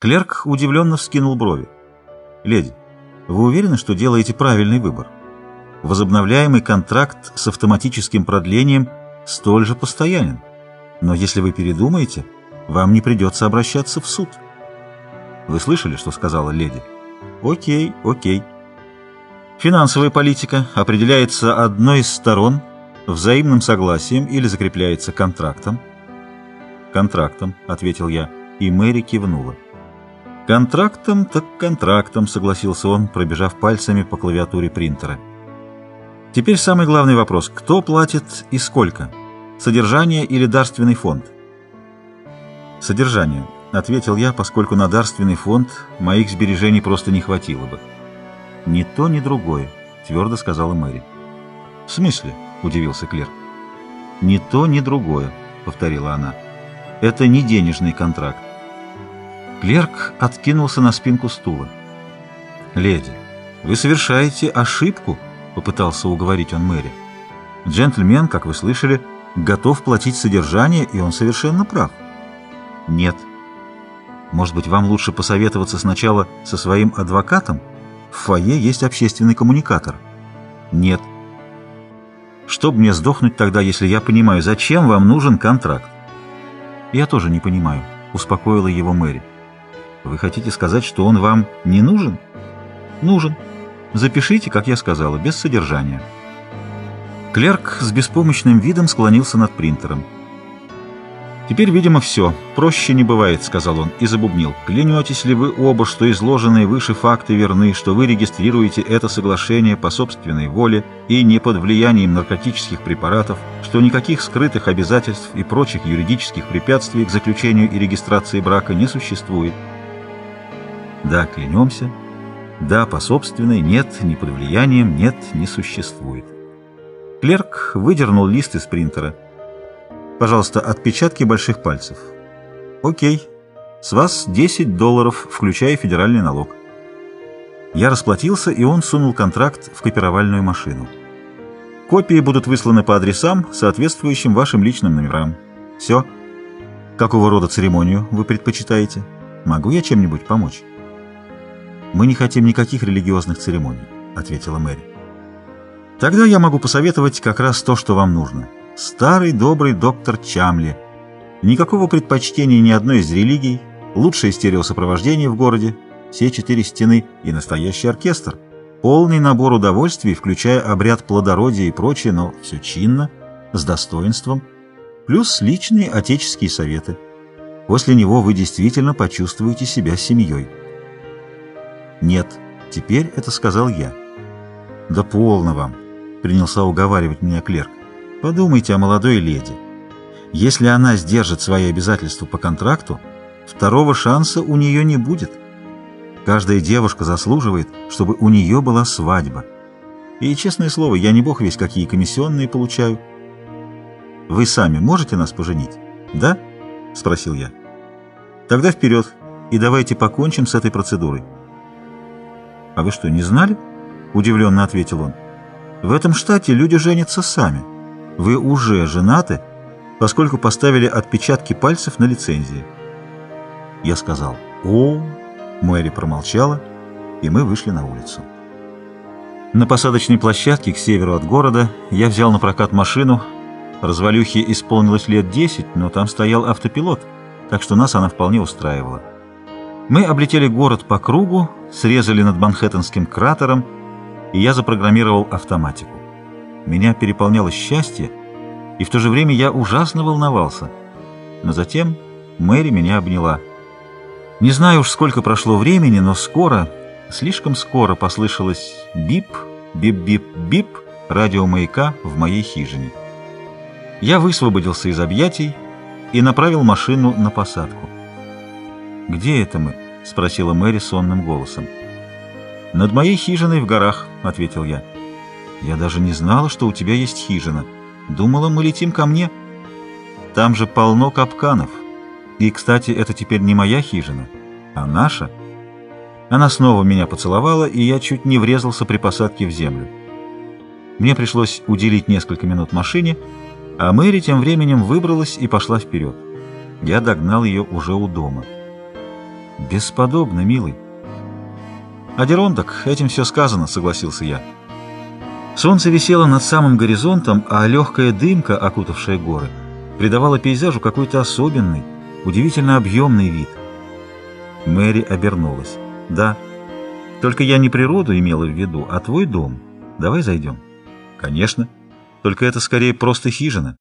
Клерк удивленно вскинул брови. «Леди, вы уверены, что делаете правильный выбор? Возобновляемый контракт с автоматическим продлением столь же постоянен. Но если вы передумаете, вам не придется обращаться в суд». «Вы слышали, что сказала леди?» «Окей, окей». Финансовая политика определяется одной из сторон взаимным согласием или закрепляется контрактом. «Контрактом», — ответил я, и Мэри кивнула. «Контрактом так контрактом», — согласился он, пробежав пальцами по клавиатуре принтера. «Теперь самый главный вопрос. Кто платит и сколько? Содержание или дарственный фонд?» «Содержание», — ответил я, поскольку на дарственный фонд моих сбережений просто не хватило бы. «Ни то, ни другое», — твердо сказала Мэри. «В смысле?» — удивился Клер. «Ни то, ни другое», — повторила она. «Это не денежный контракт. Клерк откинулся на спинку стула. «Леди, вы совершаете ошибку», — попытался уговорить он Мэри. «Джентльмен, как вы слышали, готов платить содержание, и он совершенно прав». «Нет». «Может быть, вам лучше посоветоваться сначала со своим адвокатом? В фойе есть общественный коммуникатор». «Нет». «Чтоб мне сдохнуть тогда, если я понимаю, зачем вам нужен контракт?» «Я тоже не понимаю», — успокоила его Мэри. Вы хотите сказать, что он вам не нужен? Нужен. Запишите, как я сказала, без содержания. Клерк с беспомощным видом склонился над принтером. «Теперь, видимо, все. Проще не бывает», — сказал он и забубнил. «Клянетесь ли вы оба, что изложенные выше факты верны, что вы регистрируете это соглашение по собственной воле и не под влиянием наркотических препаратов, что никаких скрытых обязательств и прочих юридических препятствий к заключению и регистрации брака не существует?» Да, клянемся. Да, по собственной. Нет, не под влиянием. Нет, не существует. Клерк выдернул лист из принтера. Пожалуйста, отпечатки больших пальцев. Окей. С вас 10 долларов, включая федеральный налог. Я расплатился, и он сунул контракт в копировальную машину. Копии будут высланы по адресам, соответствующим вашим личным номерам. Все. Какого рода церемонию вы предпочитаете? Могу я чем-нибудь помочь? «Мы не хотим никаких религиозных церемоний», — ответила Мэри. «Тогда я могу посоветовать как раз то, что вам нужно. Старый добрый доктор Чамли. Никакого предпочтения ни одной из религий, лучшее стереосопровождение в городе, все четыре стены и настоящий оркестр. Полный набор удовольствий, включая обряд плодородия и прочее, но все чинно, с достоинством, плюс личные отеческие советы. После него вы действительно почувствуете себя семьей». «Нет, теперь это сказал я». «Да полно вам», — принялся уговаривать меня клерк. «Подумайте о молодой леди. Если она сдержит свои обязательства по контракту, второго шанса у нее не будет. Каждая девушка заслуживает, чтобы у нее была свадьба. И, честное слово, я не бог весь какие комиссионные получаю. Вы сами можете нас поженить? Да?» — спросил я. «Тогда вперед, и давайте покончим с этой процедурой». «А вы что, не знали?» — удивленно ответил он. «В этом штате люди женятся сами. Вы уже женаты, поскольку поставили отпечатки пальцев на лицензии». Я сказал «О!» Мэри промолчала, и мы вышли на улицу. На посадочной площадке к северу от города я взял на прокат машину. Развалюхе исполнилось лет десять, но там стоял автопилот, так что нас она вполне устраивала. Мы облетели город по кругу, срезали над Манхэттенским кратером, и я запрограммировал автоматику. Меня переполняло счастье, и в то же время я ужасно волновался. Но затем Мэри меня обняла. Не знаю уж, сколько прошло времени, но скоро, слишком скоро послышалось бип, бип-бип-бип радиомаяка в моей хижине. Я высвободился из объятий и направил машину на посадку. «Где это мы?» — спросила Мэри сонным голосом. «Над моей хижиной в горах», — ответил я. «Я даже не знала, что у тебя есть хижина. Думала, мы летим ко мне. Там же полно капканов. И, кстати, это теперь не моя хижина, а наша». Она снова меня поцеловала, и я чуть не врезался при посадке в землю. Мне пришлось уделить несколько минут машине, а Мэри тем временем выбралась и пошла вперед. Я догнал ее уже у дома. Бесподобно, милый. Адерондок, этим все сказано, согласился я. Солнце висело над самым горизонтом, а легкая дымка, окутавшая горы, придавала пейзажу какой-то особенный, удивительно объемный вид. Мэри обернулась. «Да, только я не природу имела в виду, а твой дом. Давай зайдем». «Конечно. Только это скорее просто хижина.